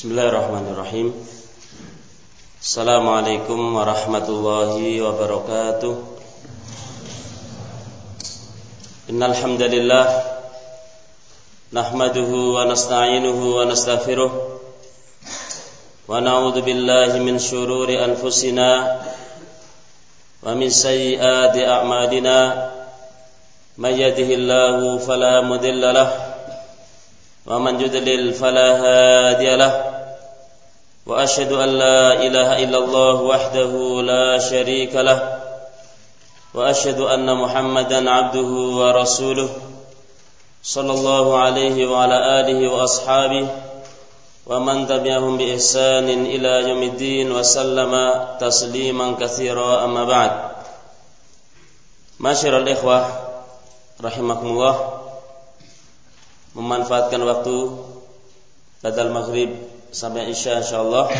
Bismillahirrahmanirrahim. Assalamualaikum warahmatullahi wabarakatuh. Innalhamdulillah Nahmaduhu wa nasta'inuhu wa nasta'firuh Wa na'udhu billahi min syururi anfusina Wa min sayyiyati amadina. Man yadihillahu falamudillalah Wa man yudlil falahadiyalah وأشهد أن لا إله إلا الله وحده لا شريك له وأشهد أن محمدا عبده ورسوله صلى الله عليه وعلى آله وأصحابه ومن تبعهم بإحسان إلى يوم الدين وسلم تسليما كثيرا أما بعد. معاشر الإخوة رحمكم الله memanfaatkan waktu badal maghrib sampai isya insyaallah.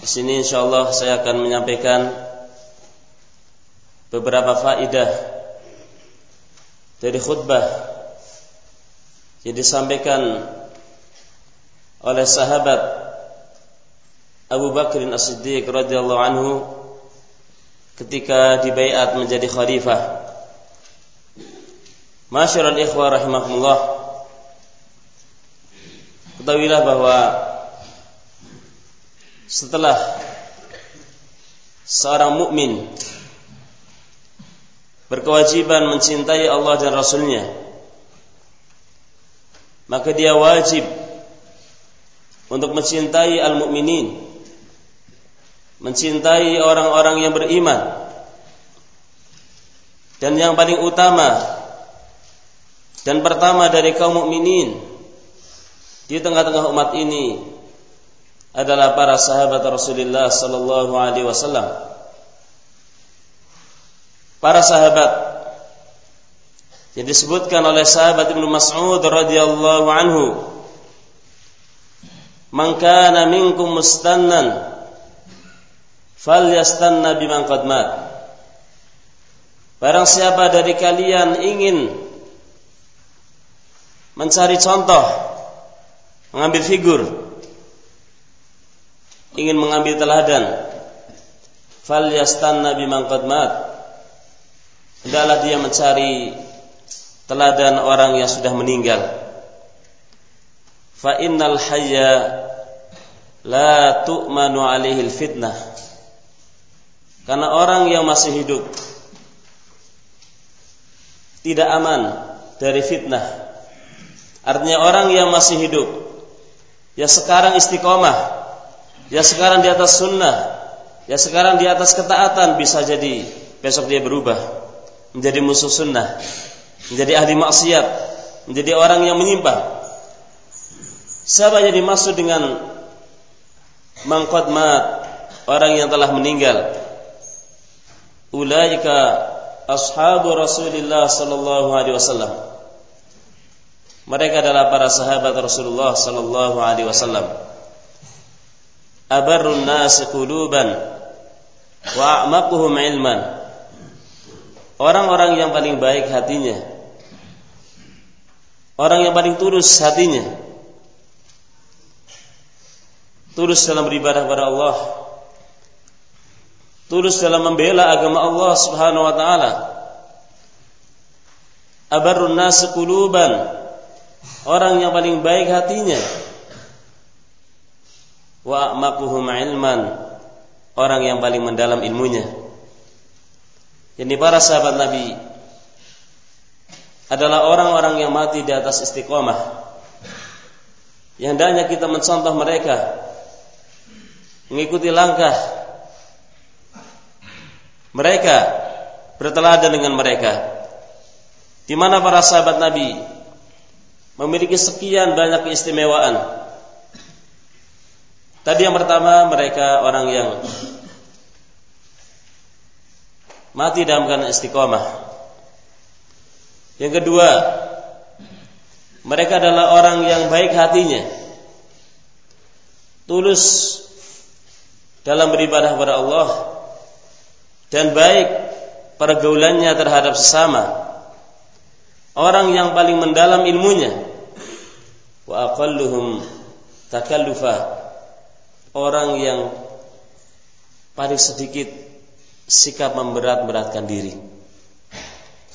Di sini insyaallah saya akan menyampaikan beberapa faidah dari khutbah yang disampaikan oleh sahabat Abu Bakr As-Siddiq radhiyallahu anhu ketika dibaiat menjadi khalifah Masyarul ikhwah rahimahumullah Ketahuilah bahwa Setelah Seorang mukmin Berkewajiban mencintai Allah dan Rasulnya Maka dia wajib Untuk mencintai al-mu'minin Mencintai orang-orang yang beriman. Dan yang paling utama dan pertama dari kaum mukminin di tengah-tengah umat ini adalah para sahabat Rasulullah sallallahu alaihi wasallam. Para sahabat yang disebutkan oleh sahabat Ibnu Mas'ud radhiyallahu anhu Man kana minkum mustannan falyastanna biman qad mat Barang siapa dari kalian ingin mencari contoh, mengambil figur, ingin mengambil teladan, fal yastanna biman qad mat. Hendaklah dia mencari teladan orang yang sudah meninggal. Fa innal hayya la tu'manu alaihi fitnah. Karena orang yang masih hidup tidak aman dari fitnah Artinya orang yang masih hidup Ya sekarang istiqomah. Ya sekarang di atas sunnah. Ya sekarang di atas ketaatan Bisa jadi besok dia berubah Menjadi musuh sunnah Menjadi ahli maksiat Menjadi orang yang menyimpang. Siapa yang dimaksud dengan Mangkodmat Orang yang telah meninggal? Ulaika Ashabu Rasulullah Sallallahu Alaihi Wasallam mereka adalah para sahabat Rasulullah sallallahu alaihi wasallam. Abarrun nas quluban wa a'maquhum ilman. Orang-orang yang paling baik hatinya. Orang yang paling tulus hatinya. Tulus dalam beribadah kepada Allah. Tulus dalam membela agama Allah Subhanahu wa taala. Abarrun nas quluban orang yang paling baik hatinya. Wa a'maquhum ilman orang yang paling mendalam ilmunya. Jadi para sahabat Nabi adalah orang-orang yang mati di atas istiqomah. Yang hendaknya kita mencontoh mereka mengikuti langkah mereka berteladan dengan mereka. Di mana para sahabat Nabi memiliki sekian banyak keistimewaan. Tadi yang pertama mereka orang yang mati dalam keadaan istiqomah. Yang kedua, mereka adalah orang yang baik hatinya. Tulus dalam beribadah kepada Allah dan baik pergaulannya terhadap sesama. Orang yang paling mendalam ilmunya wa aqalluhum takallufa orang yang paling sedikit sikap memberat-beratkan diri.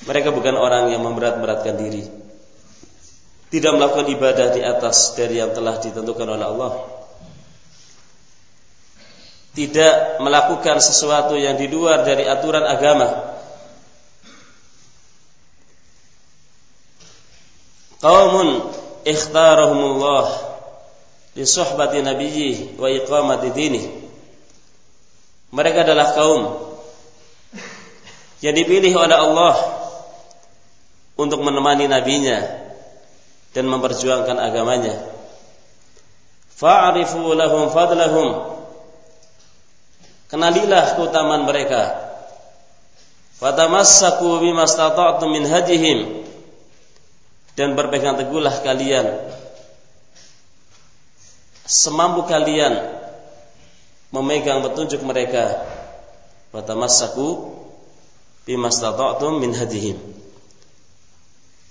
Mereka bukan orang yang memberat-beratkan diri. Tidak melakukan ibadah di atas dari yang telah ditentukan oleh Allah. Tidak melakukan sesuatu yang di luar dari aturan agama. Qaumun ikhtarahumullah li suhbati nabiyyi wa iqamati dini. Mereka adalah kaum yang dipilih oleh Allah untuk menemani nabinya dan memperjuangkan agamanya. Fa'rifu lahum fadlahum. Kenalilah keutamaan mereka. Fatamassaku bima stata'tum min hadihim dan berpegang teguhlah kalian. Semampu kalian memegang petunjuk mereka. Fatamassaku bimastata'tum min hadihim.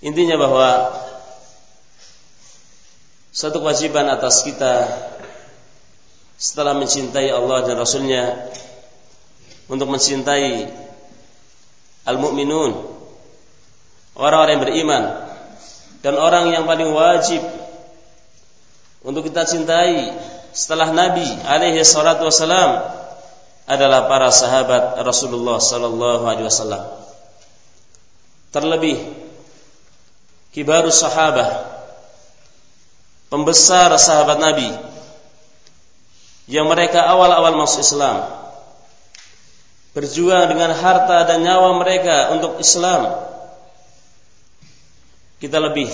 Intinya bahwa satu kewajiban atas kita setelah mencintai Allah dan Rasulnya untuk mencintai al-mu'minun orang-orang yang beriman dan orang yang paling wajib untuk kita cintai setelah Nabi alaihi salatu wasalam adalah para sahabat Rasulullah sallallahu alaihi wasallam. Terlebih kibarus sahabah pembesar sahabat Nabi yang mereka awal-awal masuk Islam berjuang dengan harta dan nyawa mereka untuk Islam kita lebih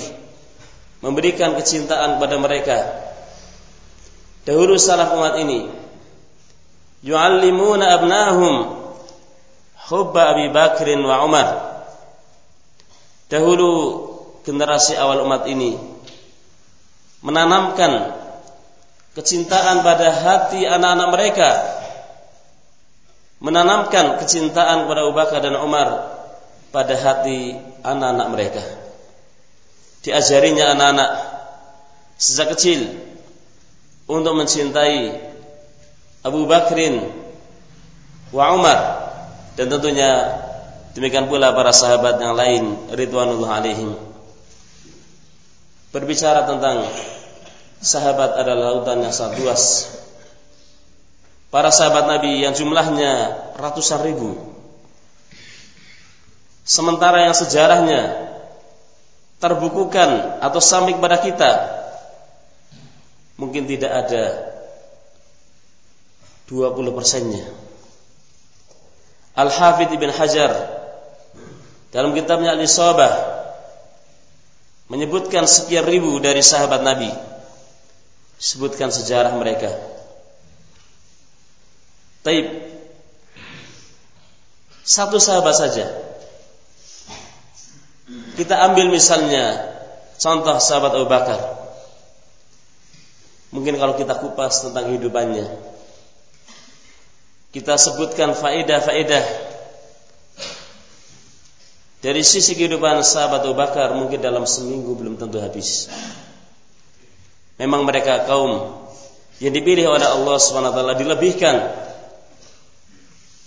memberikan kecintaan kepada mereka. Dahulu salaf umat ini yu'allimuna abnahum hubba Abi Bakrin wa Umar. Dahulu generasi awal umat ini menanamkan kecintaan pada hati anak-anak mereka menanamkan kecintaan kepada Abu Bakar dan Umar pada hati anak-anak mereka diajarinya anak-anak sejak kecil untuk mencintai Abu Bakrin wa Umar. Dan tentunya demikian pula para sahabat yang lain ridwanullah alaihim. Berbicara tentang sahabat adalah lautan yang sangat luas. Para sahabat Nabi yang jumlahnya ratusan ribu. Sementara yang sejarahnya terbukukan atau sampai kepada kita mungkin tidak ada 20 persennya. Al-Hafidh Ibn Hajar dalam kitabnya Al-Isabah menyebutkan sekian ribu dari sahabat Nabi. Sebutkan sejarah mereka. Taib. Satu sahabat saja kita ambil misalnya contoh sahabat Abu Bakar. Mungkin kalau kita kupas tentang kehidupannya, kita sebutkan faedah-faedah dari sisi kehidupan sahabat Abu Bakar mungkin dalam seminggu belum tentu habis. Memang mereka kaum yang dipilih oleh Allah SWT dilebihkan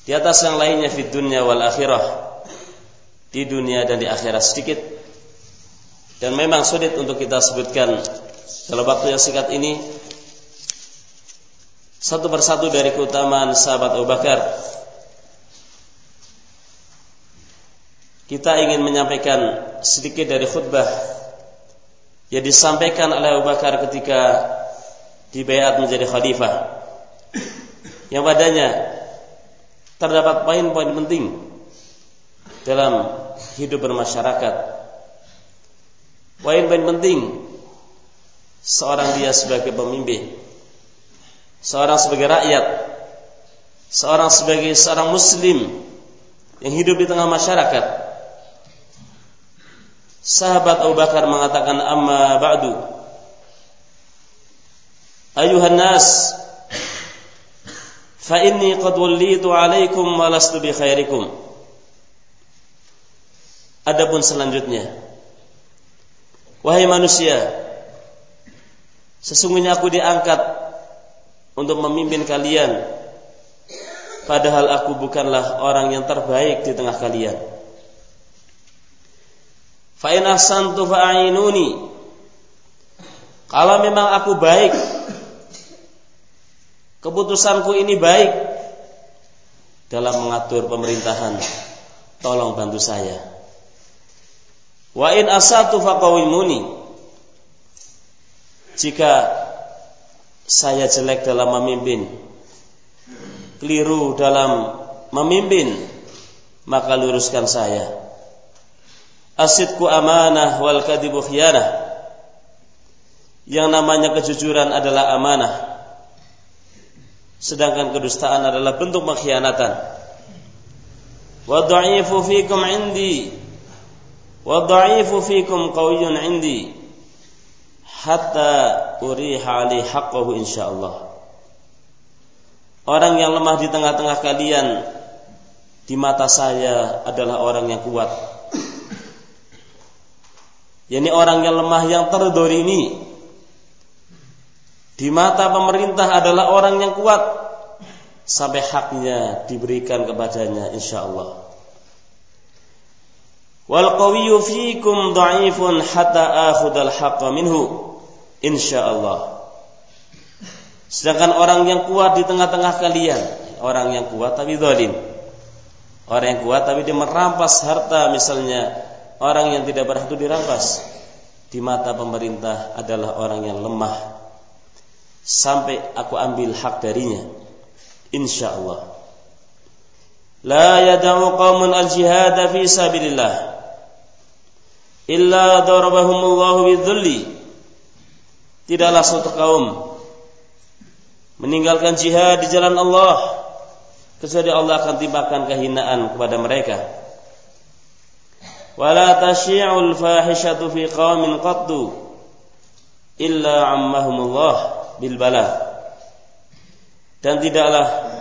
di atas yang lainnya di dunia wal akhirah di dunia dan di akhirat sedikit. Dan memang sulit untuk kita sebutkan dalam waktu yang singkat ini. Satu persatu dari keutamaan sahabat Abu Bakar. Kita ingin menyampaikan sedikit dari khutbah yang disampaikan oleh Abu Bakar ketika dibayat menjadi khalifah. Yang padanya terdapat poin-poin penting dalam hidup bermasyarakat. Poin-poin penting. Seorang dia sebagai pemimpin, seorang sebagai rakyat, seorang sebagai seorang muslim yang hidup di tengah masyarakat. Sahabat Abu Bakar mengatakan amma ba'du. Ayuhan nas fa inni qad wallitu alaikum wa lastu bi khairikum Adapun selanjutnya Wahai manusia Sesungguhnya aku diangkat untuk memimpin kalian padahal aku bukanlah orang yang terbaik di tengah kalian. Fa in ahsantu fa'inuni. Kalau memang aku baik, keputusanku ini baik dalam mengatur pemerintahan, tolong bantu saya. Wa in asatu faqawimuni. Jika saya jelek dalam memimpin, keliru dalam memimpin, maka luruskan saya. Asidku amanah wal kadibu khiyanah. Yang namanya kejujuran adalah amanah. Sedangkan kedustaan adalah bentuk pengkhianatan. Wa dha'ifu fikum indi wa fikum qawiyyun indi hatta uriha ali haqqahu insyaallah. Orang yang lemah di tengah-tengah kalian di mata saya adalah orang yang kuat. Yani orang yang lemah yang terdorimi di mata pemerintah adalah orang yang kuat sampai haknya diberikan kepadanya insyaallah. Wal qawiyyu fikum dha'ifun hatta akhudal haqqa minhu insyaallah. Sedangkan orang yang kuat di tengah-tengah kalian, orang yang kuat tapi zalim. Orang yang kuat tapi dia merampas harta misalnya orang yang tidak berhak itu dirampas. Di mata pemerintah adalah orang yang lemah. Sampai aku ambil hak darinya. Insya Allah. La yada'u qawmun al-jihad fi sabilillah illa darabahumullahu bidzulli. Tidaklah suatu kaum meninggalkan jihad di jalan Allah kecuali Allah akan timpakan kehinaan kepada mereka. Wala tasyi'ul fahishatu fi qaumin qattu illa ammahumullah bil bala. Dan tidaklah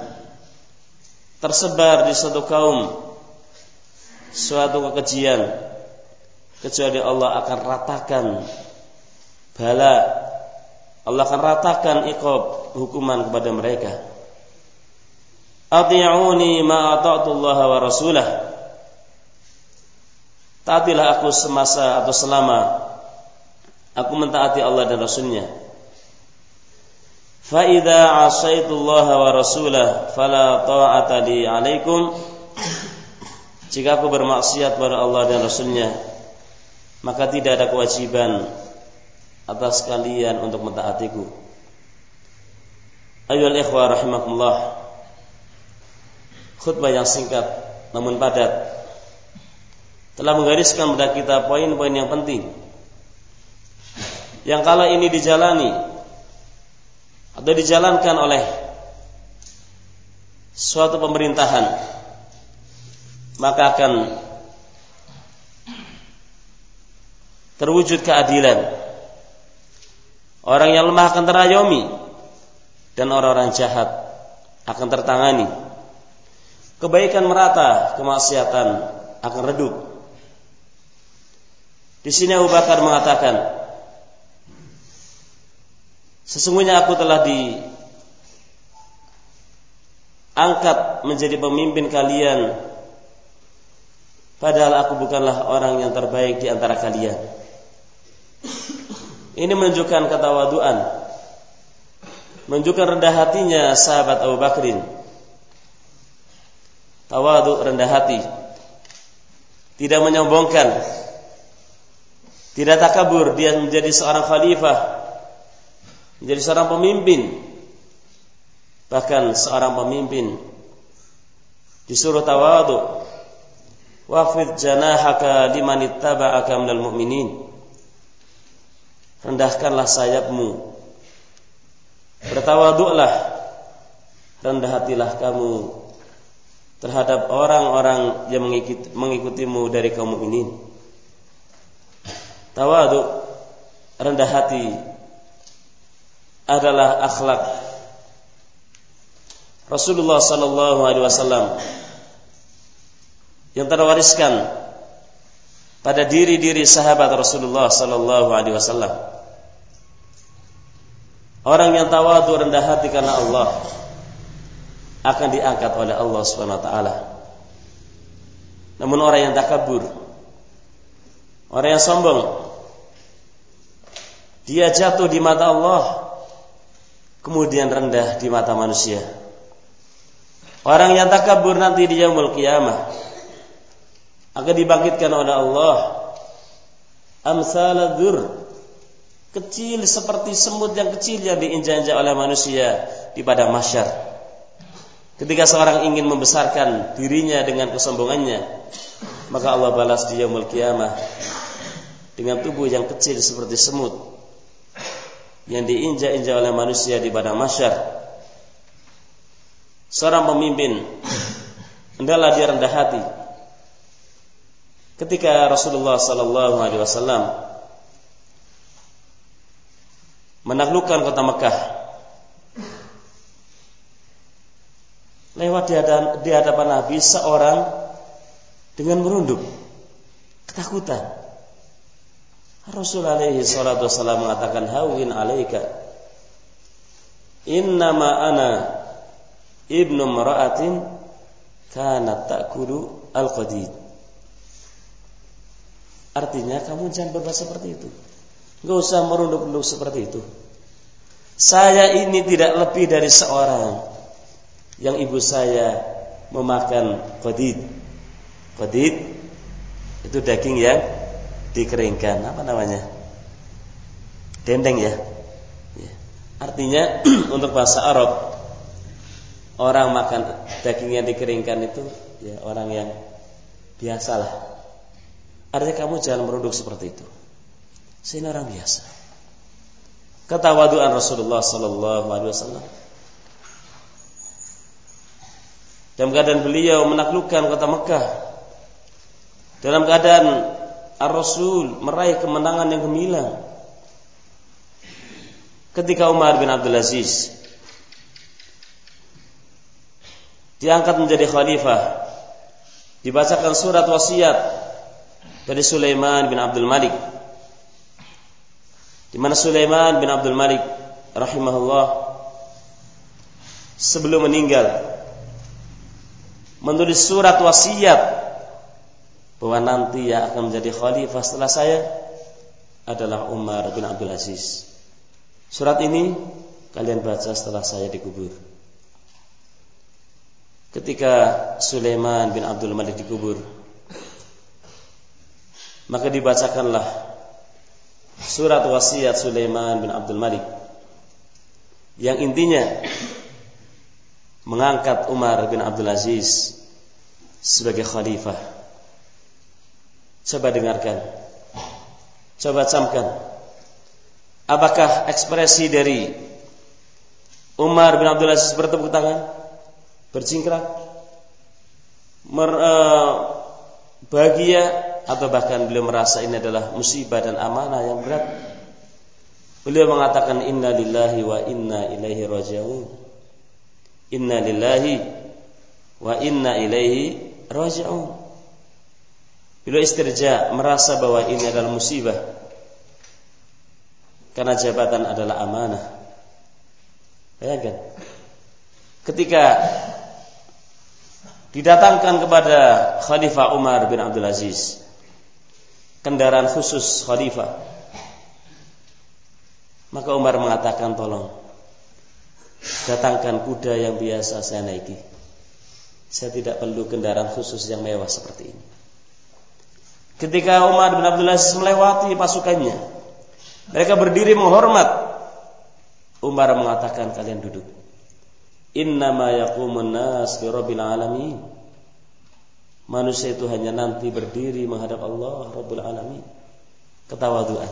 tersebar di suatu kaum suatu kekejian kecuali Allah akan ratakan bala Allah akan ratakan iqab hukuman kepada mereka. Ati'uni ma wa rasulah. Taatilah aku semasa atau selama aku mentaati Allah dan Rasulnya. Fa idza asaitullah wa rasulah fala ta'ata li 'alaikum. Jika aku bermaksiat pada Allah dan Rasulnya, maka tidak ada kewajiban atas kalian untuk mentaatiku. Ayol ikhwah rahimakumullah. Khutbah yang singkat namun padat telah menggariskan pada kita poin-poin yang penting. Yang kala ini dijalani atau dijalankan oleh suatu pemerintahan maka akan terwujud keadilan Orang yang lemah akan terayomi dan orang-orang jahat akan tertangani. Kebaikan merata, kemaksiatan akan redup. Di sini Abu Bakar mengatakan, sesungguhnya aku telah diangkat menjadi pemimpin kalian padahal aku bukanlah orang yang terbaik di antara kalian. Ini menunjukkan ketawaduan. Menunjukkan rendah hatinya sahabat Abu Bakrin. Tawadu rendah hati. Tidak menyombongkan. Tidak takabur dia menjadi seorang khalifah. Menjadi seorang pemimpin. Bahkan seorang pemimpin disuruh tawadu. Wafid janahaka liman ittaba'aka minal mu'minin. Rendahkanlah sayapmu. Bertawaduklah rendah hatilah kamu terhadap orang-orang yang mengikut, mengikutimu dari kaum mukminin. Tawadu rendah hati adalah akhlak. Rasulullah sallallahu alaihi wasallam yang terwariskan pada diri-diri sahabat Rasulullah sallallahu alaihi wasallam. Orang yang tawadu rendah hati karena Allah akan diangkat oleh Allah Subhanahu wa taala. Namun orang yang takabur, orang yang sombong, dia jatuh di mata Allah, kemudian rendah di mata manusia. Orang yang takabur nanti di yaumul qiyamah akan dibangkitkan oleh Allah amsaladzur kecil seperti semut yang kecil yang diinjak-injak oleh manusia di padang mahsyar. Ketika seorang ingin membesarkan dirinya dengan kesombongannya, maka Allah balas di yaumul qiyamah dengan tubuh yang kecil seperti semut yang diinjak-injak oleh manusia di padang mahsyar. Seorang pemimpin hendaklah dia rendah hati. Ketika Rasulullah sallallahu alaihi wasallam menaklukkan kota Mekah. Lewat di hadapan, Nabi seorang dengan merunduk ketakutan. Rasul alaihi salatu wasallam mengatakan hawin alaika innama ana ibnu mara'atin kanat ta'kulu al-qadid. Artinya kamu jangan berbahasa seperti itu. Gak usah merunduk-runduk seperti itu. Saya ini tidak lebih dari seorang yang ibu saya memakan kodid. Kodid itu daging yang dikeringkan. Apa namanya? Dendeng ya. ya. Artinya untuk bahasa Arab orang makan daging yang dikeringkan itu ya orang yang biasalah. Artinya kamu jangan merunduk seperti itu. Saya orang biasa. Ketawaduan Rasulullah Sallallahu Alaihi Wasallam. Dalam keadaan beliau menaklukkan kota Mekah. Dalam keadaan Ar-Rasul meraih kemenangan yang gemilang. Ketika Umar bin Abdul Aziz diangkat menjadi khalifah, dibacakan surat wasiat dari Sulaiman bin Abdul Malik di mana Sulaiman bin Abdul Malik rahimahullah sebelum meninggal menulis surat wasiat bahwa nanti yang akan menjadi khalifah setelah saya adalah Umar bin Abdul Aziz. Surat ini kalian baca setelah saya dikubur. Ketika Sulaiman bin Abdul Malik dikubur, maka dibacakanlah surat wasiat Sulaiman bin Abdul Malik yang intinya mengangkat Umar bin Abdul Aziz sebagai khalifah. Coba dengarkan. Coba camkan. Apakah ekspresi dari Umar bin Abdul Aziz bertepuk tangan? Bercingkrak? Mer, uh, bahagia atau bahkan beliau merasa ini adalah musibah dan amanah yang berat. Beliau mengatakan inna lillahi wa inna ilaihi raji'un. Inna lillahi wa inna ilaihi raji'un. Beliau istirja merasa bahwa ini adalah musibah. Karena jabatan adalah amanah. Bayangkan. Ketika didatangkan kepada Khalifah Umar bin Abdul Aziz kendaraan khusus khalifah. Maka Umar mengatakan tolong datangkan kuda yang biasa saya naiki. Saya tidak perlu kendaraan khusus yang mewah seperti ini. Ketika Umar bin Abdul Aziz melewati pasukannya, mereka berdiri menghormat. Umar mengatakan kalian duduk. Innama yaqumun nas rabbil alamin. Manusia itu hanya nanti berdiri menghadap Allah Rabbul Alamin. Ketawaduan.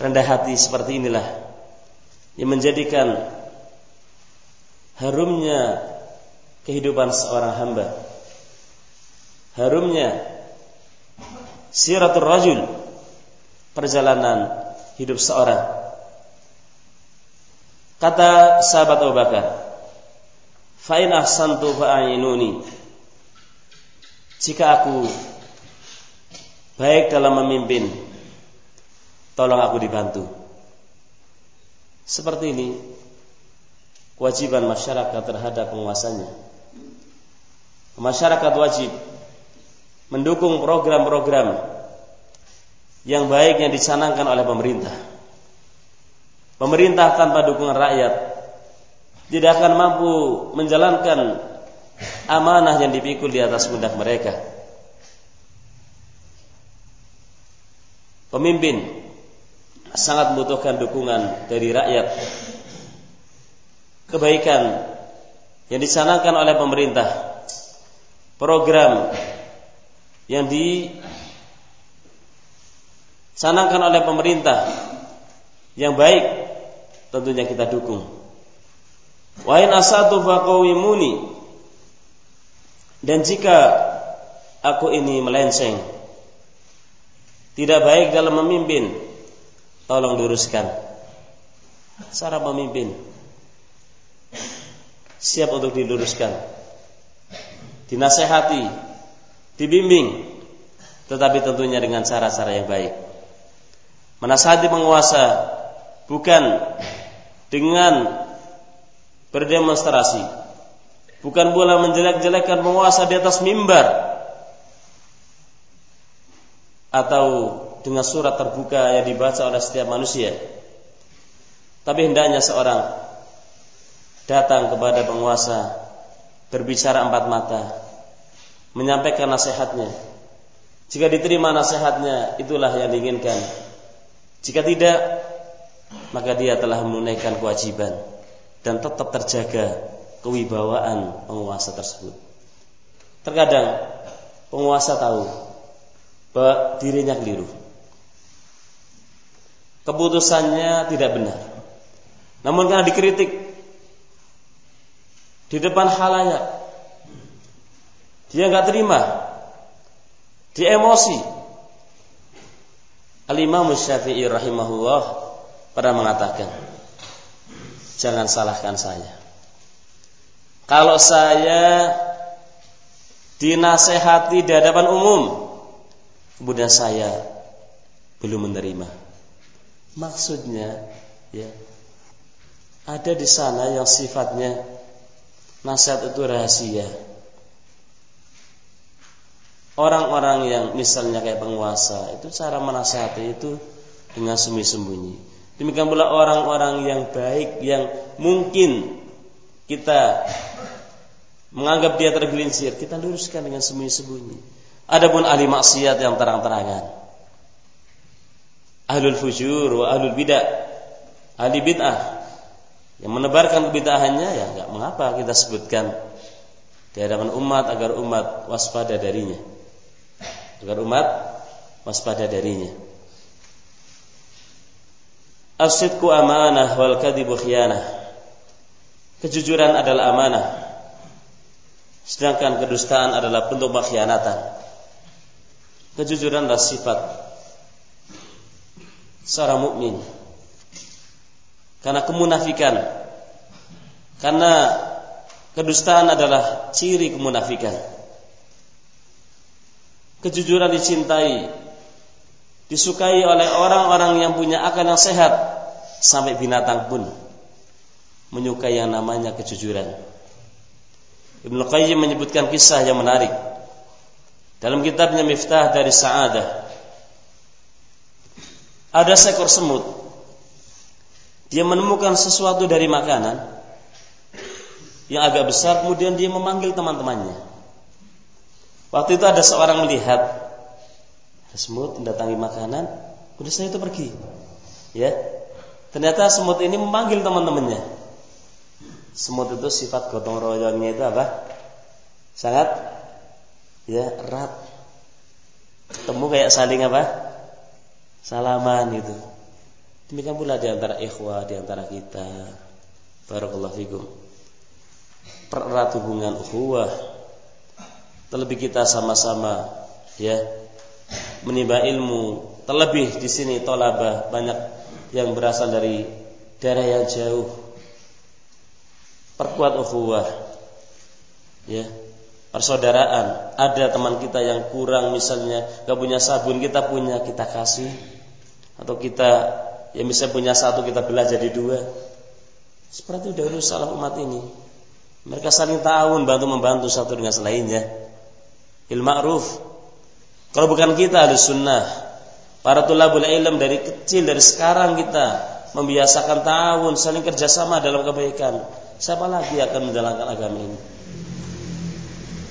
Rendah hati seperti inilah yang menjadikan harumnya kehidupan seorang hamba. Harumnya siratul rajul perjalanan hidup seorang. Kata sahabat Abu Bakar, "Fa in ahsantu fa'inuni." Jika aku baik dalam memimpin, tolong aku dibantu. Seperti ini kewajiban masyarakat terhadap penguasanya. Masyarakat wajib mendukung program-program yang baik yang dicanangkan oleh pemerintah. Pemerintah tanpa dukungan rakyat tidak akan mampu menjalankan amanah yang dipikul di atas pundak mereka. Pemimpin sangat membutuhkan dukungan dari rakyat. Kebaikan yang dicanangkan oleh pemerintah, program yang dicanangkan oleh pemerintah yang baik tentunya kita dukung. Wa in asatu faqawimuni dan jika aku ini melenceng, tidak baik dalam memimpin, tolong luruskan. Cara memimpin siap untuk diluruskan, dinasehati, dibimbing, tetapi tentunya dengan cara-cara yang baik. Menasihati penguasa bukan dengan berdemonstrasi, bukan pula menjelek-jelekkan penguasa di atas mimbar atau dengan surat terbuka yang dibaca oleh setiap manusia. Tapi hendaknya seorang datang kepada penguasa berbicara empat mata, menyampaikan nasihatnya. Jika diterima nasihatnya, itulah yang diinginkan. Jika tidak, maka dia telah menunaikan kewajiban dan tetap terjaga kewibawaan penguasa tersebut. Terkadang penguasa tahu bahwa dirinya keliru. Keputusannya tidak benar. Namun karena dikritik di depan halayak, dia nggak terima, dia emosi. Al-Imam rahimahullah pernah mengatakan, jangan salahkan saya. Kalau saya dinasehati di hadapan umum, kemudian saya belum menerima. Maksudnya, ya, ada di sana yang sifatnya nasihat itu rahasia. Orang-orang yang misalnya kayak penguasa itu cara menasehati itu dengan sembunyi-sembunyi. Demikian pula orang-orang yang baik yang mungkin kita menganggap dia tergelincir, kita luruskan dengan sembunyi-sembunyi. Adapun ahli maksiat yang terang-terangan, ahlul fujur wa ahlul bidah, ahli bid'ah yang menebarkan kebid'ahannya ya nggak mengapa kita sebutkan di hadapan umat agar umat waspada darinya. Agar umat waspada darinya. Asidku amanah wal kadibu khiyanah. Kejujuran adalah amanah Sedangkan kedustaan adalah bentuk pengkhianatan. Kejujuran adalah sifat seorang mukmin. Karena kemunafikan, karena kedustaan adalah ciri kemunafikan. Kejujuran dicintai, disukai oleh orang-orang yang punya akal yang sehat, sampai binatang pun menyukai yang namanya kejujuran. Ibnu Qayyim menyebutkan kisah yang menarik dalam kitabnya Miftah dari Sa'adah. Ada seekor semut. Dia menemukan sesuatu dari makanan yang agak besar, kemudian dia memanggil teman-temannya. Waktu itu ada seorang melihat ada semut mendatangi makanan, kemudian saya itu pergi. Ya, ternyata semut ini memanggil teman-temannya. Semut itu sifat gotong royongnya itu apa? Sangat ya erat. Ketemu kayak saling apa? Salaman itu. Demikian pula di antara ikhwah, di antara kita. Barakallahu fikum. Pererat hubungan ukhuwah. Terlebih kita sama-sama ya menimba ilmu. Terlebih di sini tolabah banyak yang berasal dari daerah yang jauh perkuat ukhuwah ya persaudaraan ada teman kita yang kurang misalnya gak punya sabun kita punya kita kasih atau kita yang bisa punya satu kita belah jadi dua. Seperti dahulu salah umat ini. Mereka saling tahun bantu membantu satu dengan selainnya. Ilmu ma'ruf. Kalau bukan kita ada sunnah, para tulabul ilm dari kecil dari sekarang kita membiasakan tahun saling kerjasama dalam kebaikan. Siapa lagi akan menjalankan agama ini?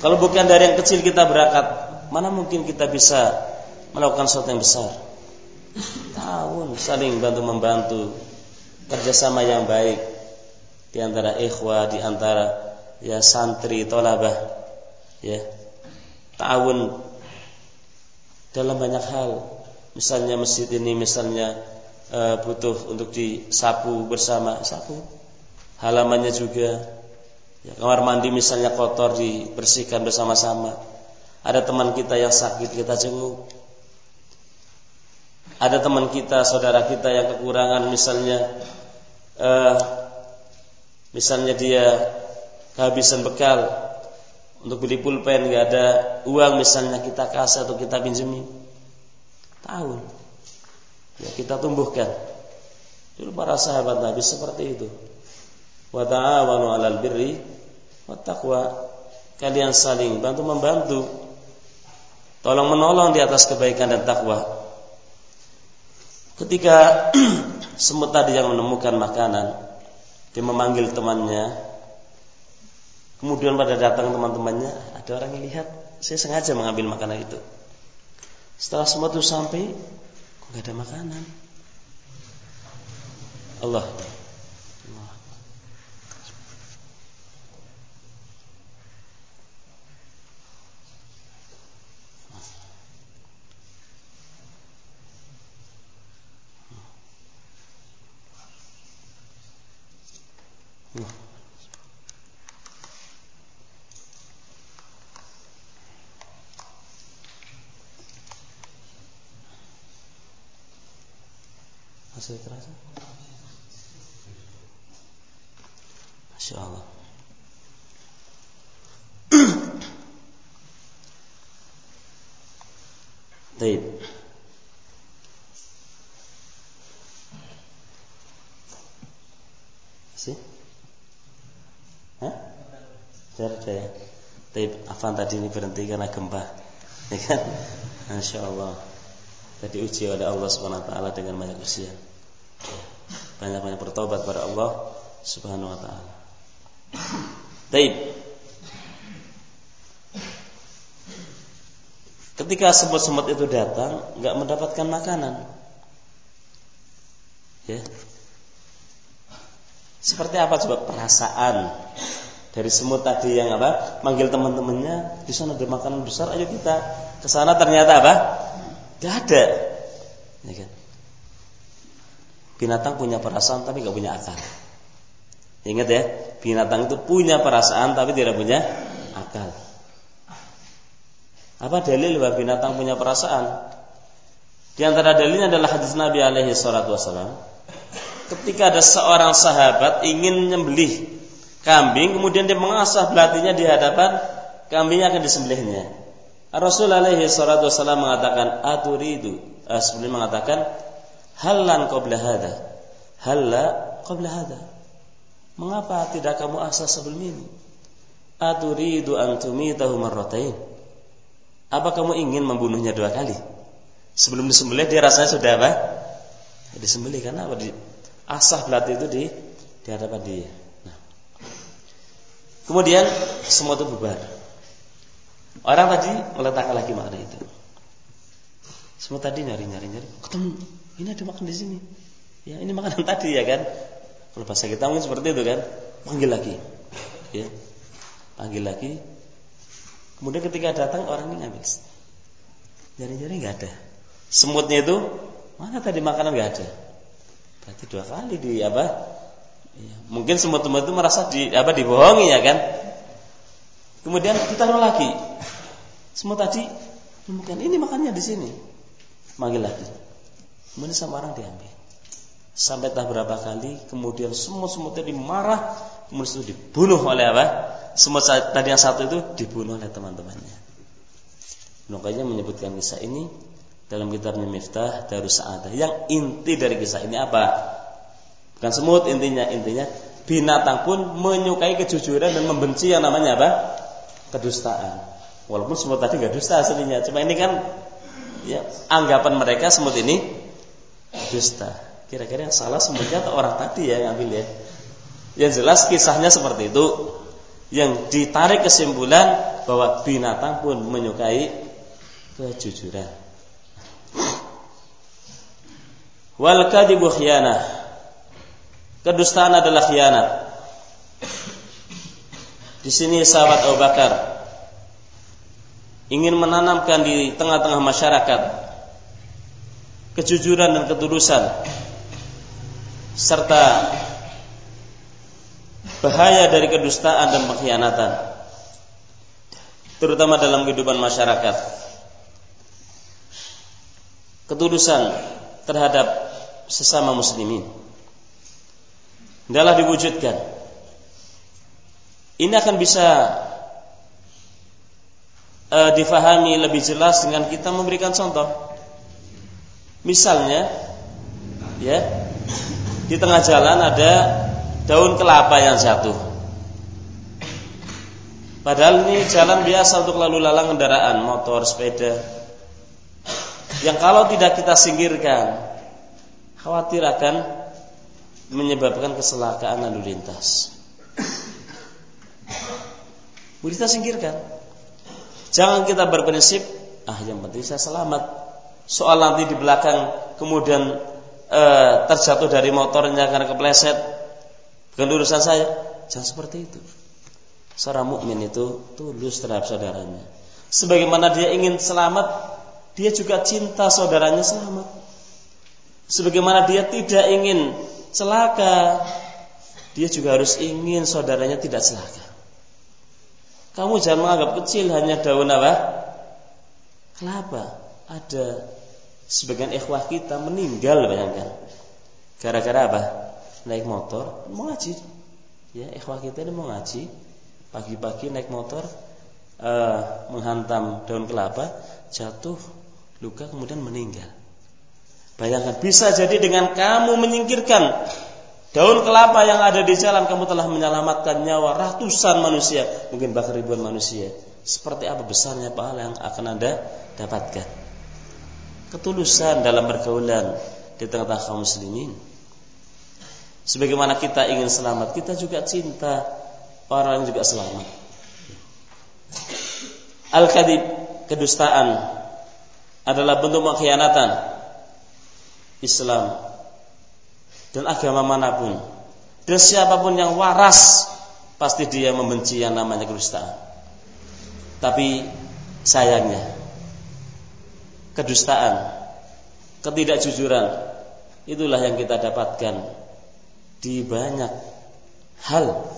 Kalau bukan dari yang kecil kita berangkat, mana mungkin kita bisa melakukan sesuatu yang besar? Tahun saling bantu membantu, kerjasama yang baik di antara ikhwah, di antara ya santri, tolabah, ya tahun dalam banyak hal. Misalnya masjid ini, misalnya e, butuh untuk disapu bersama, sapu. Halamannya juga Ya, kamar mandi misalnya kotor dibersihkan bersama-sama. Ada teman kita yang sakit kita jenguk. Ada teman kita, saudara kita yang kekurangan misalnya uh, misalnya dia kehabisan bekal untuk beli pulpen nggak ada uang misalnya kita kasih atau kita pinjemi tahun ya kita tumbuhkan dulu para sahabat Nabi seperti itu wa ta'awanu 'alal birri wat taqwa. Kalian saling bantu membantu. Tolong menolong di atas kebaikan dan takwa. Ketika semut tadi yang menemukan makanan, dia memanggil temannya. Kemudian pada datang teman-temannya, ada orang yang lihat, saya sengaja mengambil makanan itu. Setelah semut itu sampai, kok gak ada makanan? Allah Masih terasa? Masya Allah. Baik. Masih? Hah? Sudah Afan tadi ini berhenti karena gempa. Ya kan? Masya Allah. Tadi uji oleh Allah Subhanahu wa taala dengan banyak ujian. Banyak-banyak bertobat pada Allah Subhanahu wa taala. Baik. Ketika semut-semut itu datang, nggak mendapatkan makanan. Ya. Seperti apa coba perasaan dari semut tadi yang apa? Manggil teman-temannya, di sana ada makanan besar, ayo kita ke sana ternyata apa? Gak ada. Ya kan? Binatang punya perasaan tapi gak punya akal. Ingat ya, binatang itu punya perasaan tapi tidak punya akal. Apa dalil bahwa binatang punya perasaan? Di antara dalilnya adalah hadis Nabi alaihi salatu wasallam ketika ada seorang sahabat ingin menyembelih kambing, kemudian dia mengasah belatinya di hadapan kambingnya akan disembelihnya. Rasul alaihi salatu wasallam mengatakan aturidu? Uh, sebelum mengatakan halan qabla hada halla qabla hada mengapa tidak kamu asah sebelum ini? Aturidu an tumitahu marratain apa kamu ingin membunuhnya dua kali sebelum disembelih dia rasanya sudah apa disembelih karena apa di asah belati itu di di hadapan dia. Nah. Kemudian semua itu bubar. Orang tadi meletakkan lagi makna itu. Semua tadi nyari nyari nyari, ketemu. Ini ada makan di sini. Ya, ini makanan tadi ya kan. Kalau bahasa kita mungkin seperti itu kan. Panggil lagi. Ya. Panggil lagi. Kemudian ketika datang orang ini ngambil. Nyari-nyari nggak ada. Semutnya itu mana tadi makanan nggak ada. Berarti dua kali di apa? Ya, mungkin semua teman itu merasa di apa dibohongi ya kan? Kemudian kita lagi. Semua tadi bukan ini makannya di sini. Manggil lagi. Kemudian sama orang diambil. Sampai tak berapa kali, kemudian semua semut tadi marah, kemudian itu dibunuh oleh apa? Semut tadi yang satu itu dibunuh oleh teman-temannya. Makanya menyebutkan kisah ini dalam kitabnya Miftah Darus Sa'adah. Yang inti dari kisah ini apa? Bukan semut intinya, intinya binatang pun menyukai kejujuran dan membenci yang namanya apa? kedustaan. Walaupun semut tadi nggak dusta aslinya, cuma ini kan ya anggapan mereka semut ini dusta. Kira-kira yang salah semutnya atau orang tadi ya yang ambil ya. Yang jelas kisahnya seperti itu. Yang ditarik kesimpulan bahwa binatang pun menyukai kejujuran. Wal kadibu khiyanah. Kedustaan adalah khianat. Di sini sahabat Abu Bakar ingin menanamkan di tengah-tengah masyarakat kejujuran dan ketulusan serta bahaya dari kedustaan dan pengkhianatan. Terutama dalam kehidupan masyarakat. Ketulusan terhadap sesama muslimin. Adalah diwujudkan. Ini akan bisa uh, difahami lebih jelas dengan kita memberikan contoh. Misalnya ya di tengah jalan ada daun kelapa yang jatuh. Padahal ini jalan biasa untuk lalu lalang kendaraan, motor, sepeda. Yang kalau tidak kita singkirkan, khawatir akan menyebabkan kecelakaan lalu lintas. Kita singkirkan. Jangan kita berprinsip, ah yang penting saya selamat. Soal nanti di belakang kemudian e, terjatuh dari motornya karena kepleset, Bukan urusan saya. Jangan seperti itu. Seorang mukmin itu tulus terhadap saudaranya. Sebagaimana dia ingin selamat, dia juga cinta saudaranya selamat. Sebagaimana dia tidak ingin celaka, dia juga harus ingin saudaranya tidak celaka. Kamu jangan menganggap kecil hanya daun apa? Kelapa. Ada sebagian ikhwah kita meninggal bayangkan. Gara-gara apa? Naik motor mau ngaji? ya ikhwah kita ini mau ngaji. Pagi-pagi naik motor uh, menghantam daun kelapa jatuh luka kemudian meninggal. Bayangkan bisa jadi dengan kamu menyingkirkan daun kelapa yang ada di jalan kamu telah menyelamatkan nyawa ratusan manusia mungkin bahkan ribuan manusia. Seperti apa besarnya pahala yang akan anda dapatkan? Ketulusan dalam pergaulan di tengah-tengah kaum muslimin Sebagaimana kita ingin selamat, kita juga cinta orang yang juga selamat. Al-kadib, kedustaan adalah bentuk pengkhianatan Islam dan agama mana pun. Dan siapa pun yang waras pasti dia membenci yang namanya kedustaan. Tapi sayangnya kedustaan, ketidakjujuran itulah yang kita dapatkan di banyak hal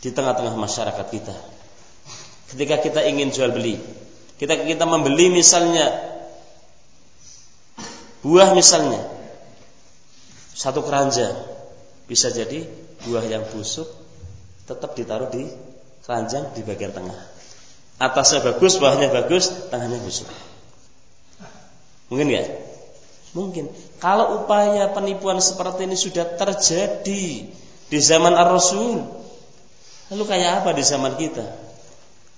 di tengah-tengah masyarakat kita. Ketika kita ingin jual beli, kita kita membeli misalnya buah misalnya satu keranjang bisa jadi buah yang busuk tetap ditaruh di keranjang di bagian tengah. Atasnya bagus, bawahnya bagus, tengahnya busuk. Mungkin ya? Mungkin. Kalau upaya penipuan seperti ini sudah terjadi di zaman Ar-Rasul, lalu kayak apa di zaman kita?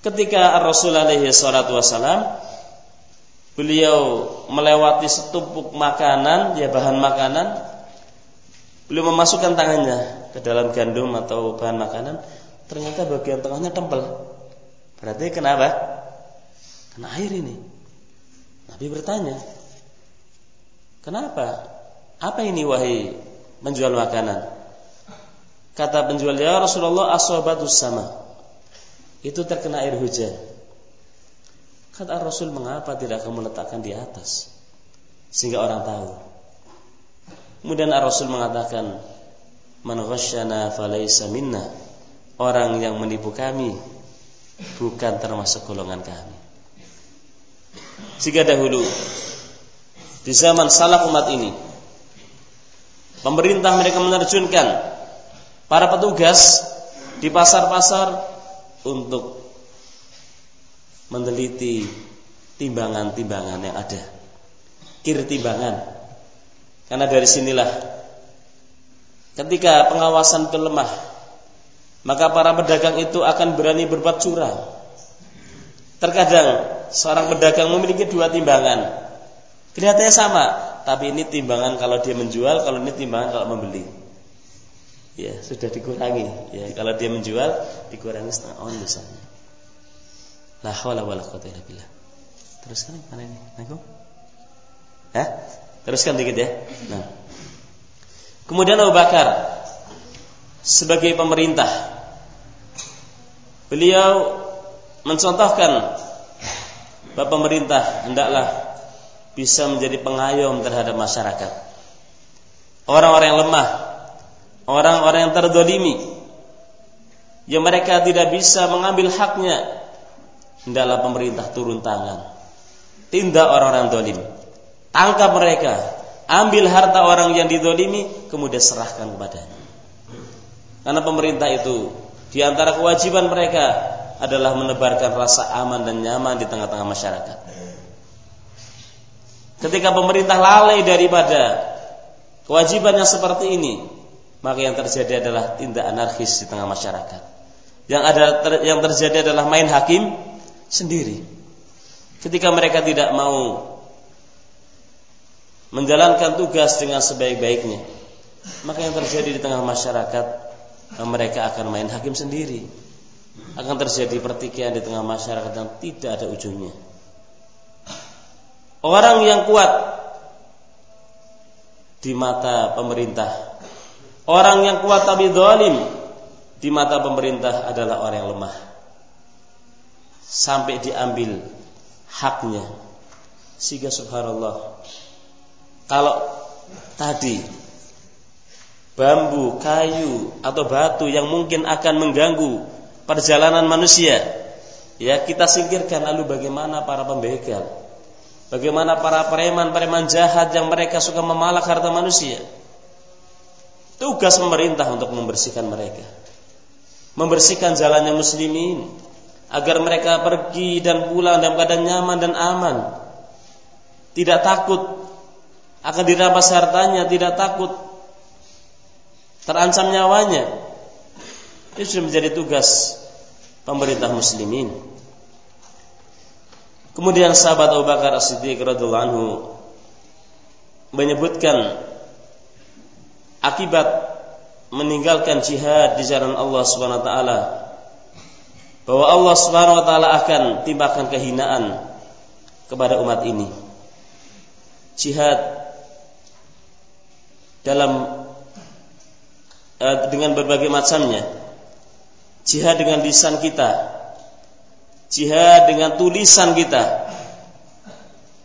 Ketika Ar-Rasul alaihi salatu wasalam beliau melewati setumpuk makanan, ya bahan makanan, beliau memasukkan tangannya ke dalam gandum atau bahan makanan, ternyata bagian tengahnya tempel. Berarti kenapa? Kena air ini. Nabi bertanya, Kenapa? Apa ini wahai menjual makanan? Kata penjual ya Rasulullah asobatus sama. Itu terkena air hujan. Kata Rasul mengapa tidak kamu letakkan di atas sehingga orang tahu. Kemudian Rasul mengatakan man ghasyana falaysa minna. Orang yang menipu kami bukan termasuk golongan kami. Jika dahulu di zaman salaf umat ini. Pemerintah mereka menerjunkan para petugas di pasar-pasar untuk meneliti timbangan-timbangan yang ada. kir timbangan. Karena dari sinilah ketika pengawasan itu lemah, maka para pedagang itu akan berani berbuat curang. Terkadang seorang pedagang memiliki dua timbangan. Kelihatannya sama, tapi ini timbangan kalau dia menjual, kalau ini timbangan kalau membeli. Ya, sudah dikurangi. Ya, kalau dia menjual dikurangi setengah on misalnya. La haula wala quwata illa billah. Teruskan mana ini? Aku? Hah? Teruskan dikit ya. Nah. Kemudian Abu Bakar sebagai pemerintah beliau mencontohkan bahwa pemerintah hendaklah bisa menjadi pengayom terhadap masyarakat. Orang-orang yang lemah, orang-orang yang terdolimi, yang mereka tidak bisa mengambil haknya hendaklah pemerintah turun tangan. Tindak orang-orang dolim. Tangkap mereka. Ambil harta orang yang didolimi, kemudian serahkan kepadanya. Karena pemerintah itu, di antara kewajiban mereka adalah menebarkan rasa aman dan nyaman di tengah-tengah masyarakat. Ketika pemerintah lalai daripada kewajiban yang seperti ini, maka yang terjadi adalah tindak anarkis di tengah masyarakat. Yang ada yang terjadi adalah main hakim sendiri. Ketika mereka tidak mau menjalankan tugas dengan sebaik-baiknya, maka yang terjadi di tengah masyarakat mereka akan main hakim sendiri. Akan terjadi pertikaian di tengah masyarakat yang tidak ada ujungnya. Orang yang kuat di mata pemerintah, orang yang kuat tapi zalim di mata pemerintah adalah orang yang lemah sampai diambil haknya. Sehingga subhanallah kalau tadi bambu, kayu atau batu yang mungkin akan mengganggu perjalanan manusia, ya kita singkirkan lalu bagaimana para pembegal? Bagaimana para preman-preman jahat yang mereka suka memalak harta manusia? Tugas pemerintah untuk membersihkan mereka. Membersihkan jalannya muslimin, agar mereka pergi dan pulang dalam keadaan nyaman dan aman. Tidak takut akan dirampas hartanya, tidak takut terancam nyawanya. Itu sudah menjadi tugas pemerintah muslimin. Kemudian sahabat Abu Bakar As-Siddiq radhiyallahu anhu menyebutkan akibat meninggalkan jihad di jalan Allah Subhanahu wa taala bahwa Allah Subhanahu wa taala akan timpakan kehinaan kepada umat ini. Jihad dalam uh, dengan berbagai macamnya. Jihad dengan lisan kita. Jihad dengan tulisan kita.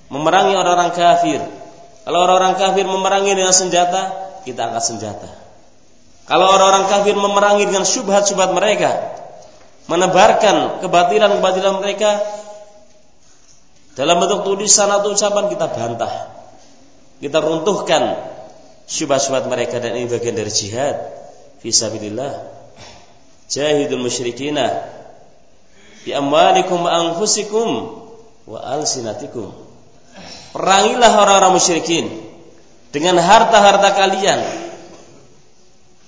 Memerangi orang-orang kafir. Kalau orang-orang kafir memerangi dengan senjata, kita angkat senjata. Kalau orang-orang kafir memerangi dengan syubhat-syubhat mereka, menebarkan kebatilan-kebatilan mereka dalam bentuk tulisan atau ucapan kita bantah. Kita runtuhkan syubhat-syubhat mereka dan ini bagian dari jihad fisabilillah. Jahidul musyrikina bi amwalikum wa anfusikum wa alsinatikum. Perangilah orang-orang musyrikin dengan harta-harta kalian.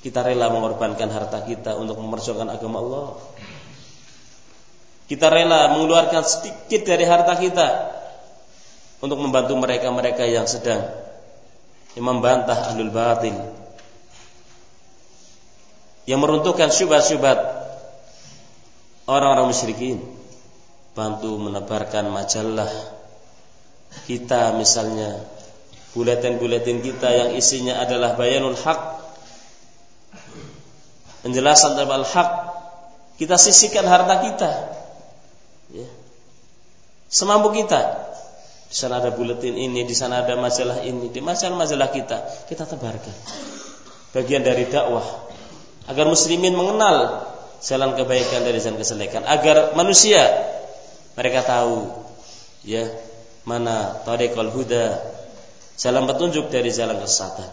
Kita rela mengorbankan harta kita untuk memperjuangkan agama Allah. Kita rela mengeluarkan sedikit dari harta kita untuk membantu mereka-mereka yang sedang yang membantah ahlul batil yang meruntuhkan syubhat-syubhat orang-orang musyrikin bantu menebarkan majalah kita misalnya buletin-buletin kita yang isinya adalah bayanul haq penjelasan tentang al-haq kita sisihkan harta kita Ya. Semampu kita. Di sana ada buletin ini, di sana ada majalah ini, di majalah-majalah kita kita tebarkan. Bagian dari dakwah agar muslimin mengenal jalan kebaikan dari jalan keselekan, agar manusia mereka tahu ya mana tariqul huda, jalan petunjuk dari jalan kesesatan.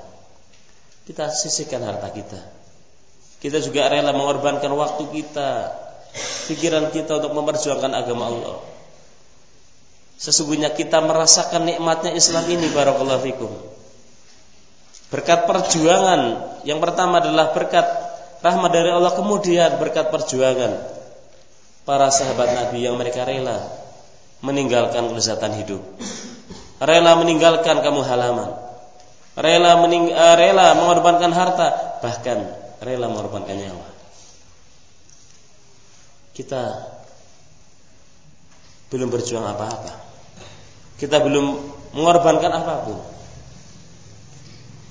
Kita sisihkan harta kita. Kita juga rela mengorbankan waktu kita, pikiran kita untuk memperjuangkan agama Allah. Sesungguhnya kita merasakan nikmatnya Islam ini barakallahu fikum. Berkat perjuangan, yang pertama adalah berkat rahmat dari Allah, kemudian berkat perjuangan para sahabat Nabi yang mereka rela meninggalkan kelezatan hidup. Rela meninggalkan kamu halaman. Rela uh, rela mengorbankan harta, bahkan rela mengorbankan nyawa. Kita belum berjuang apa-apa. Kita belum mengorbankan apa pun.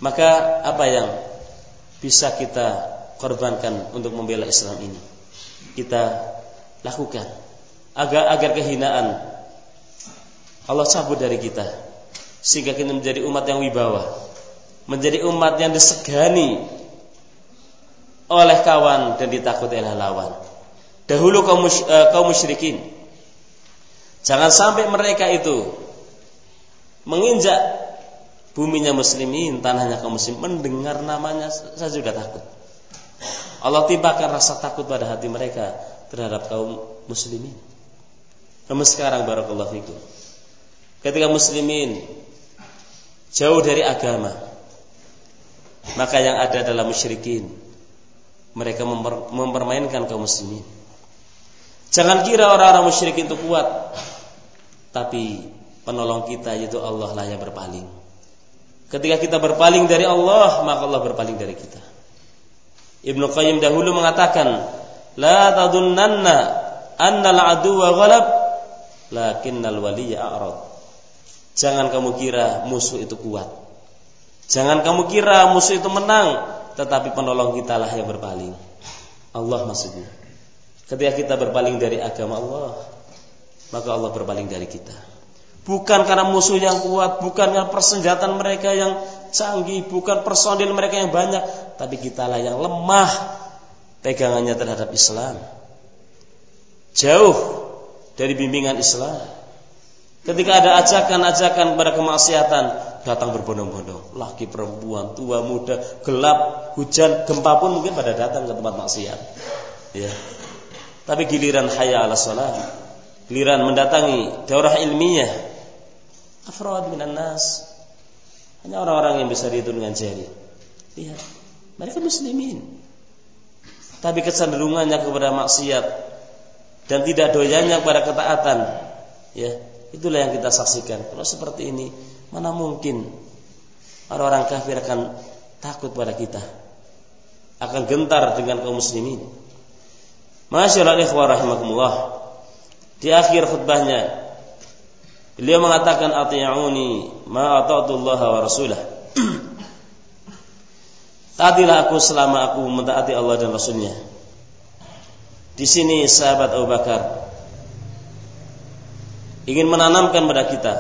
Maka apa yang bisa kita korbankan untuk membela Islam ini? Kita lakukan agar agar kehinaan Allah cabut dari kita sehingga kita menjadi umat yang wibawa, menjadi umat yang disegani oleh kawan dan ditakuti oleh lawan. Dahulu kaum, uh, kaum musyrikin Jangan sampai mereka itu menginjak buminya muslimin, tanahnya kaum muslim, mendengar namanya saya sudah takut. Allah tibakan rasa takut pada hati mereka terhadap kaum muslimin. Namun sekarang barakallahu fikum. Ketika muslimin jauh dari agama, maka yang ada adalah musyrikin. Mereka mempermainkan kaum muslimin. Jangan kira orang-orang musyrikin itu kuat. Tapi penolong kita yaitu Allah lah yang berpaling. Ketika kita berpaling dari Allah, maka Allah berpaling dari kita. Ibnu Qayyim dahulu mengatakan, "La tadunnanna anna al-aduwa ghalab, lakinnal waliyya a'rad." Jangan kamu kira musuh itu kuat. Jangan kamu kira musuh itu menang, tetapi penolong kita lah yang berpaling. Allah maksudnya. Ketika kita berpaling dari agama Allah, maka Allah berpaling dari kita. Bukan karena musuh yang kuat, bukan karena persenjataan mereka yang canggih, bukan personil mereka yang banyak, tapi kitalah yang lemah pegangannya terhadap Islam. Jauh dari bimbingan Islam. Ketika ada ajakan-ajakan pada kemaksiatan, datang berbondong-bondong. Laki, perempuan, tua, muda, gelap, hujan, gempa pun mungkin pada datang ke tempat maksiat. Ya. Tapi giliran hayya ala salat, giliran mendatangi daurah ilmiah afrad minan nas hanya orang-orang yang bisa dihitung dengan jari. Lihat mereka muslimin. Tapi kecenderungannya kepada maksiat dan tidak doyannya kepada ketaatan ya itulah yang kita saksikan. Kalau seperti ini mana mungkin orang-orang kafir akan takut pada kita akan gentar dengan kaum muslimin? Masyaallah ikhwah rahimakumullah. Di akhir khutbahnya beliau mengatakan ati'uni ma ata'tullah wa rasulah. Taatilah aku selama aku mentaati Allah dan Rasulnya. Di sini sahabat Abu Bakar ingin menanamkan pada kita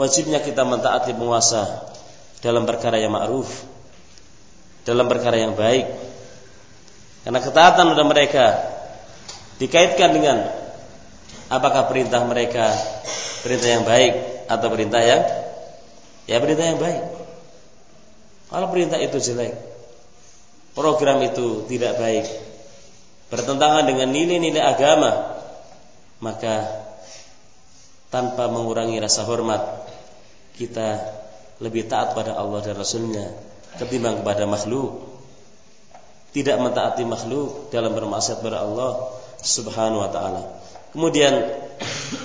wajibnya kita mentaati penguasa dalam perkara yang ma'ruf, dalam perkara yang baik. Karena ketaatan pada mereka dikaitkan dengan apakah perintah mereka perintah yang baik atau perintah yang ya perintah yang baik. Kalau perintah itu jelek, program itu tidak baik, bertentangan dengan nilai-nilai agama, maka tanpa mengurangi rasa hormat kita lebih taat pada Allah dan Rasulnya ketimbang kepada makhluk tidak mentaati makhluk dalam bermaksiat kepada Allah Subhanahu wa taala. Kemudian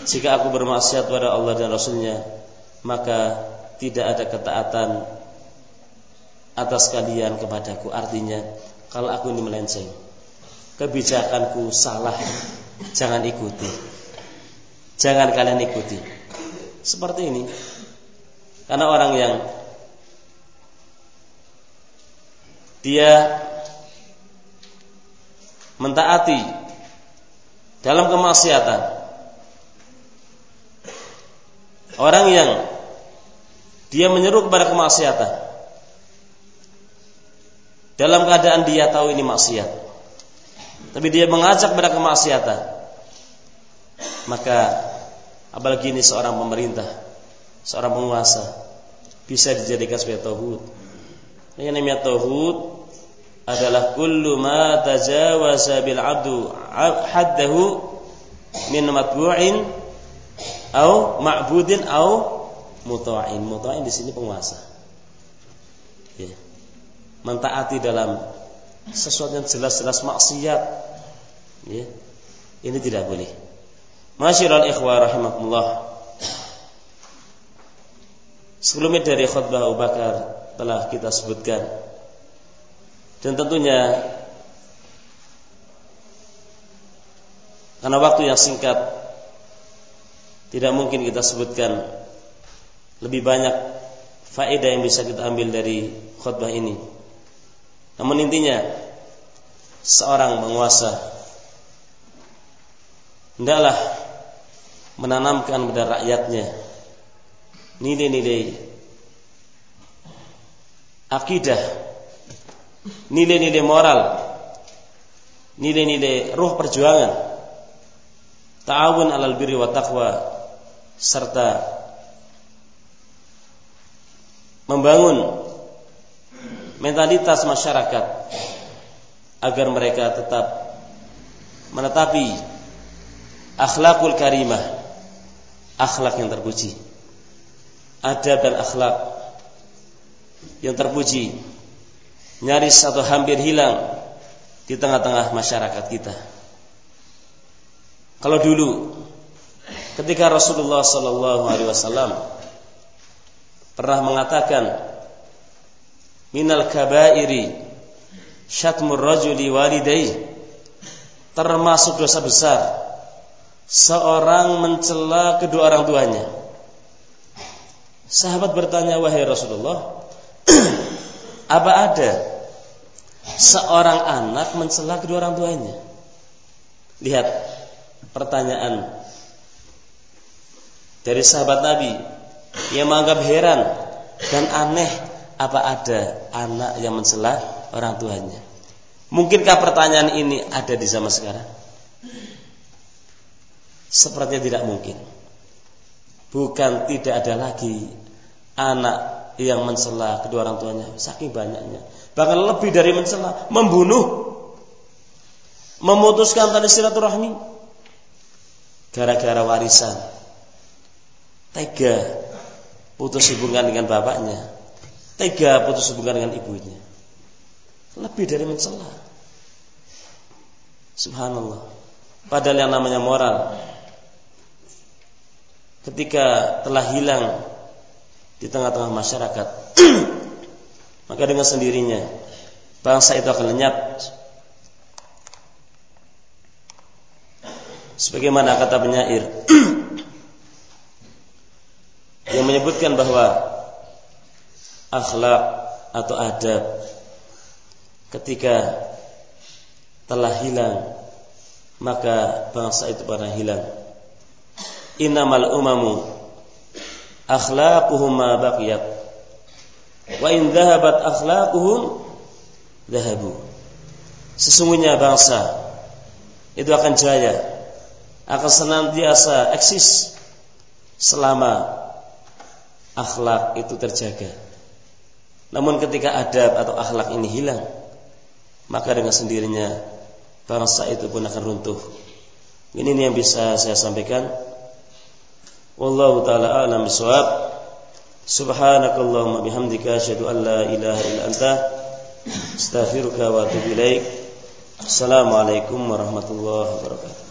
jika aku bermaksiat pada Allah dan Rasulnya maka tidak ada ketaatan atas kalian kepadaku. Artinya kalau aku ini melenceng kebijakanku salah. Jangan ikuti. Jangan kalian ikuti. Seperti ini. Karena orang yang dia mentaati dalam kemaksiatan. Orang yang dia menyeru kepada kemaksiatan dalam keadaan dia tahu ini maksiat. Tapi dia mengajak kepada kemaksiatan. Maka apalagi ini seorang pemerintah, seorang penguasa bisa dijadikan sebagai tauhid. Yang namanya tauhid adalah kullu ma tajawaza bil abdu haddahu min matbu'in Au ma'budin au muta'in. Muta'in di sini penguasa. Ya. Mentaati dalam sesuatu yang jelas-jelas maksiat. Ya. Ini tidak boleh. Masyiral ikhwah rahimakumullah. Sebelumnya dari khutbah Abu Bakar telah kita sebutkan dan tentunya karena waktu yang singkat tidak mungkin kita sebutkan lebih banyak faedah yang bisa kita ambil dari khutbah ini. Namun intinya seorang penguasa hendaklah menanamkan pada rakyatnya nilai-nilai akidah, nilai-nilai moral, nilai-nilai ruh perjuangan, ta'awun alal birri wa taqwa serta membangun mentalitas masyarakat agar mereka tetap menetapi akhlakul karimah akhlak yang terpuji. Adab dan akhlak yang terpuji nyaris atau hampir hilang di tengah-tengah masyarakat kita. Kalau dulu ketika Rasulullah Sallallahu Alaihi Wasallam pernah mengatakan minal kabairi syatmur rajuli walidai termasuk dosa besar seorang mencela kedua orang tuanya. Sahabat bertanya wahai Rasulullah apa ada seorang anak mencela kedua orang tuanya lihat pertanyaan dari sahabat Nabi yang menganggap heran dan aneh apa ada anak yang mencela orang tuanya. Mungkinkah pertanyaan ini ada di zaman sekarang? Sepertinya tidak mungkin. Bukan tidak ada lagi anak yang mencela kedua orang tuanya, saking banyaknya. Bahkan lebih dari mencela, membunuh, memutuskan tali silaturahmi gara-gara warisan tega putus hubungan dengan bapaknya, tega putus hubungan dengan ibunya. Lebih dari mencela. Subhanallah. Padahal yang namanya moral ketika telah hilang di tengah-tengah masyarakat, maka dengan sendirinya bangsa itu akan lenyap. Sebagaimana kata penyair, yang menyebutkan bahwa akhlak atau adab ketika telah hilang maka bangsa itu pernah hilang innamal umamu akhlaquhum ma baqiyat wa in dhahabat akhlaquhum dhahabu sesungguhnya bangsa itu akan jaya akan senantiasa eksis selama akhlak itu terjaga. Namun ketika adab atau akhlak ini hilang, maka dengan sendirinya bangsa itu pun akan runtuh. Ini yang bisa saya sampaikan. والله تعالى أعلم بالصواب سبحانك اللهم بحمدك أشهد أن لا إله إلا أنت أستغفرك وأتوب إليك. السلام عليكم ورحمة الله وبركاته.